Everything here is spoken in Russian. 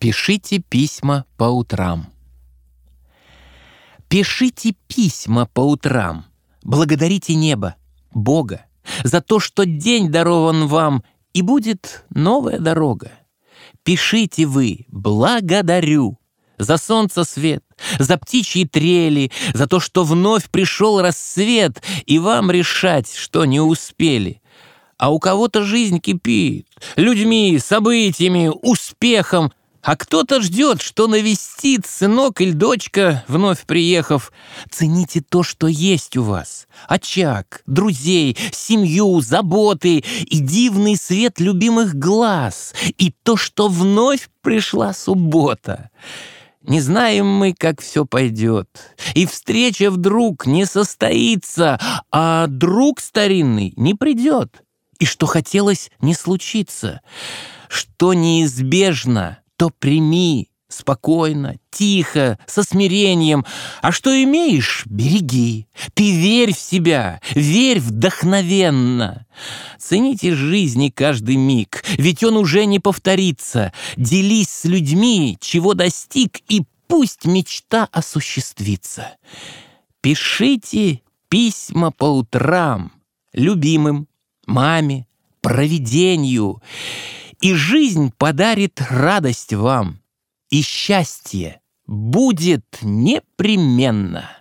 Пишите письма по утрам. Пишите письма по утрам. Благодарите небо, Бога, за то, что день дарован вам, и будет новая дорога. Пишите вы «благодарю» за солнце свет, за птичьи трели, за то, что вновь пришел рассвет, и вам решать, что не успели. А у кого-то жизнь кипит, людьми, событиями, успехом, а кто-то ждет, что навестит сынок или дочка, вновь приехав. Цените то, что есть у вас. Очаг, друзей, семью, заботы и дивный свет любимых глаз. И то, что вновь пришла суббота. Не знаем мы, как все пойдет. И встреча вдруг не состоится, а друг старинный не придет. И что хотелось не случится. Что неизбежно, то прими спокойно, тихо, со смирением. А что имеешь, береги. Ты верь в себя, верь вдохновенно. Цените жизни каждый миг, ведь он уже не повторится. Делись с людьми, чего достиг, и пусть мечта осуществится. Пишите письма по утрам любимым, маме, провидению — и жизнь подарит радость вам, и счастье будет непременно.